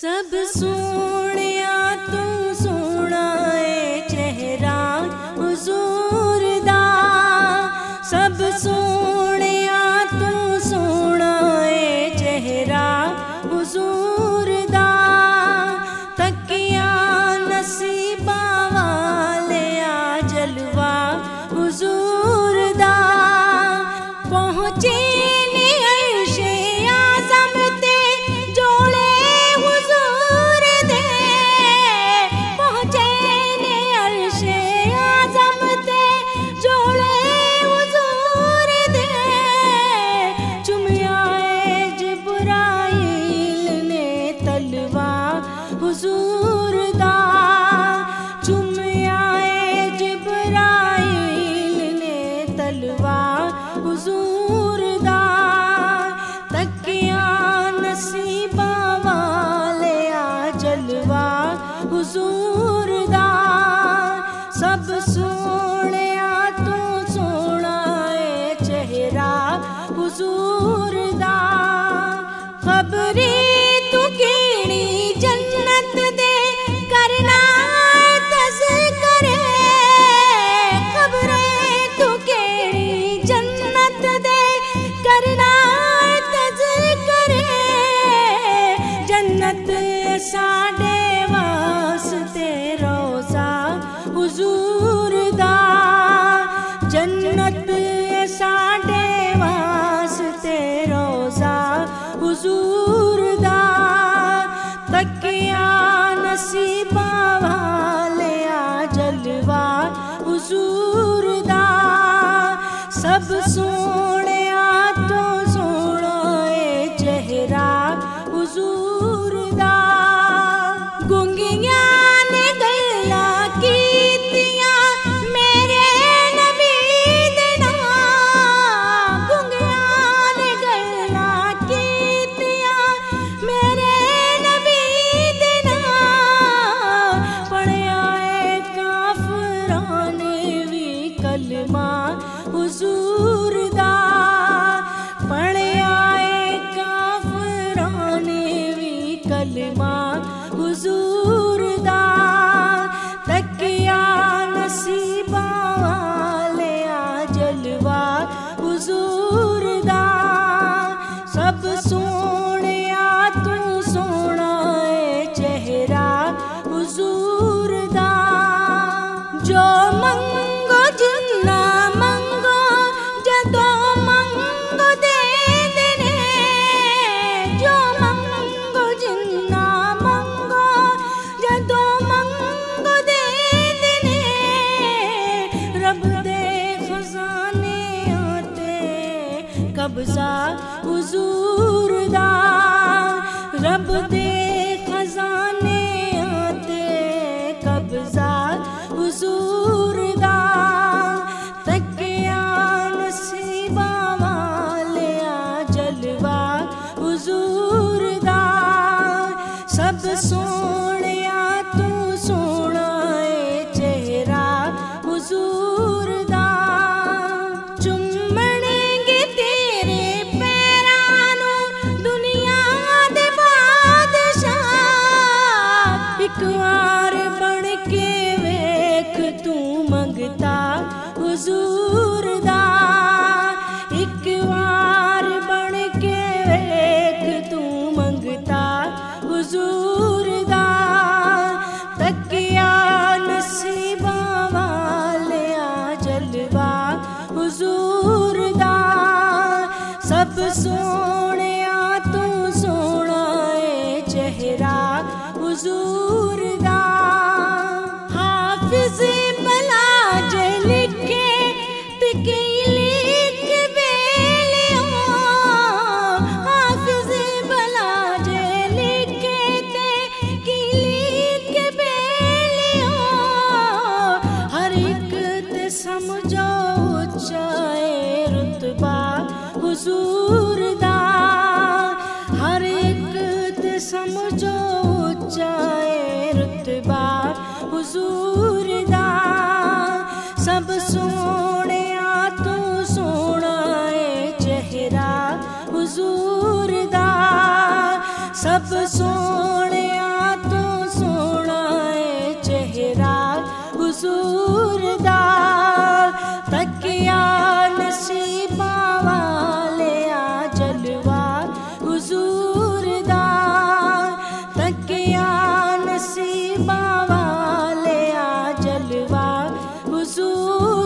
سب سونے تو سونا ہے چہرہ حضور دا۔ سب سونے تو سونا ہے چہرہ حضور دا۔ تکیا نصیبہ والے آ جلوہ حضور تلوار حضور موضوع کلمہ حضور دا رب دے دوار بن کے ویک تو منگتا حضور دا۔ ایک بن کے حضور تکیا حضور دا۔ سب سو حافظ بلا جل کے حافظ بلا جل کے تے کیلے کے بیلیا سمجھو چاہے رتبہ حضور۔ سب سونے آ سونا ہے ججرا حضوردار سب سو تو